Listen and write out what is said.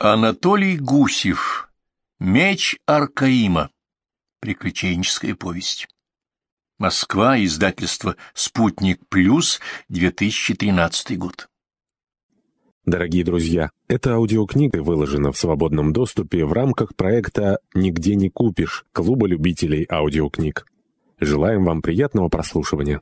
Анатолий Гусев. Меч Аркаима. Приключенческая повесть. Москва. Издательство «Спутник Плюс», 2013 год. Дорогие друзья, эта аудиокнига выложена в свободном доступе в рамках проекта «Нигде не купишь» Клуба любителей аудиокниг. Желаем вам приятного прослушивания.